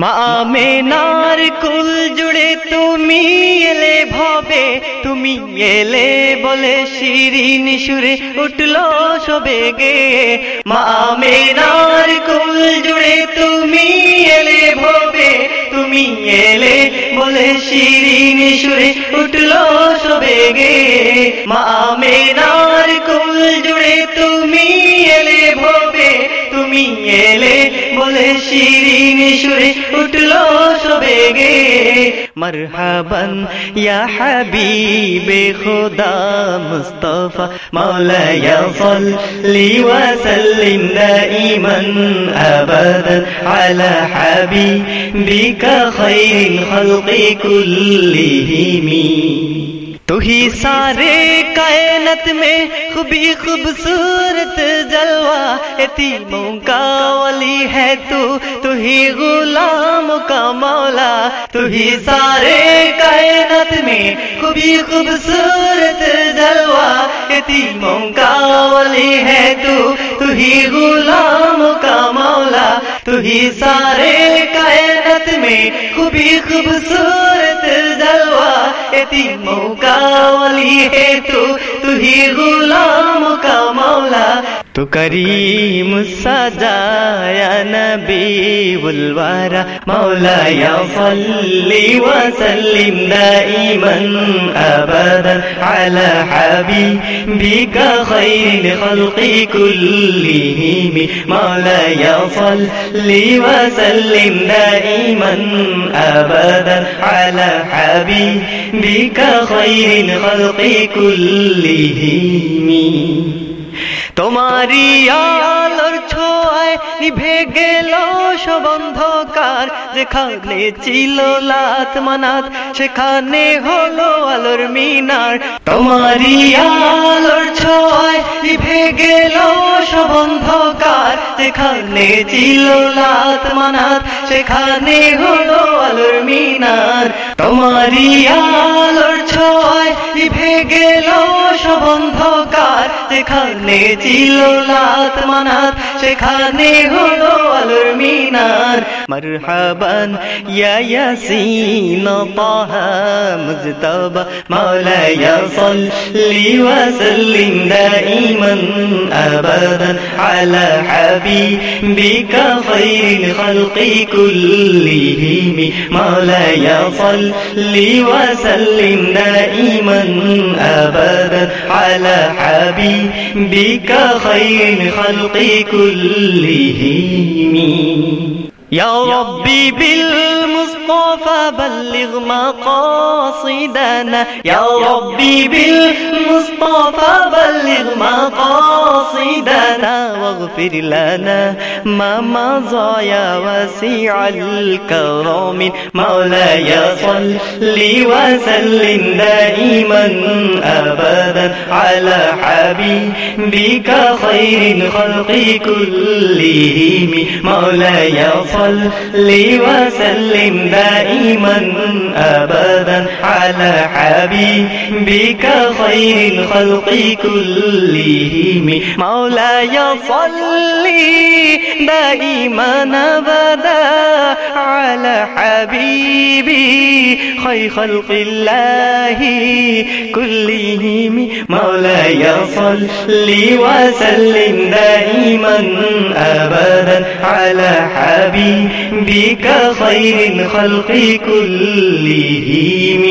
মা আমেনার কুল জুড়ে তুমি এলে ভাবে, তুমি এলে বলে শিরিন সুরে উঠল সবে গে। মা আমেনার কুল জুড়ে তুমি এলে ভাবে, তুমি এলে বলে শিরিন সুরে উঠল সবে গে। মা আমেনার কুল জুড়ে তুমি এলে ভাবে, তুমি এলে بلے شیرین شر اٹلو سبے گے۔ مرحبا یا حبیب خدا مصطفیٰ مولا یا صلی وسلم دائما ابدا على حبیبک خیر خلق کلہمی تو ہی سارے محنت میں خوبی خوبصورت جلوہ یتیموں کا ولی ہے تو تو ہی غلام کا مولا، تو ہی سارے کائنات میں خوبی خوبصورت جلوہ یتیموں کا ولی ہے تو تو ہی غلام کا مولا، تو ہی سارے کائنات میں خوبی خوبصورت غلام کا مولا تو کریم الصدا یا نبی بلوارا مولا یا صلی وسلم دائما ابدا على حبيبك خير الخلق كلهم مولا یا صلی و وسلم دائما ابدا على حبيبك خير الخلق كلهم তোমারি আলোর ছোঁয়ায় নিভে গেল সব অন্ধকার। যেখানে ছিল লাত মানাত, সেখানে হলো আলোর মিনার। তোমারি আলোর ছোঁয়ায় নিভে গেল সব অন্ধকার। যেখানে ছিল লাত মানাত, সেখানে হলো আলোর মিনার। তোমারি আলোর ছোঁয়ায় নিভে গেল সব অন্ধকার যেখানে ছিল লাত মানাত সেখানে হলো আলোর মিনার মরহাবান ইয়াসিন পাহা মুজতবা মাওলা ইয়াসাল্লি ওয়া সাল্লিম দাইমান আবাদান আলা হাবিবিকা খাইরিল খালকি কুল্লিহিম মাওলা ইয়াসাল্লি ওয়া সাল্লিম দাইমান আবাদান আলা হাবিবিকা খাইরিল খালকি কুল্লিহিম كلهم يا ربي بالمصطفى بلغ مقاصدنا. يا ربي بالمصطفى بلغ مقاصدنا. واغفر لنا ما مضى يا وسيع الكرم مولاي صل وسلم دائما أبدا على حبيبك خير الخلق كلهم. مولاي صل وسلم دائما أبدا على حبيبك خير الخلق كلهم. مولاي صل دائما أبدا على حبيبي خير خلق الله كلهم. مولاي صل وسلم دائما ابدا على حبيبك خير الخلق كلهم.